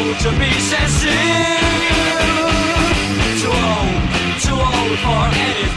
Too 是 be sexy too old, too old for anything.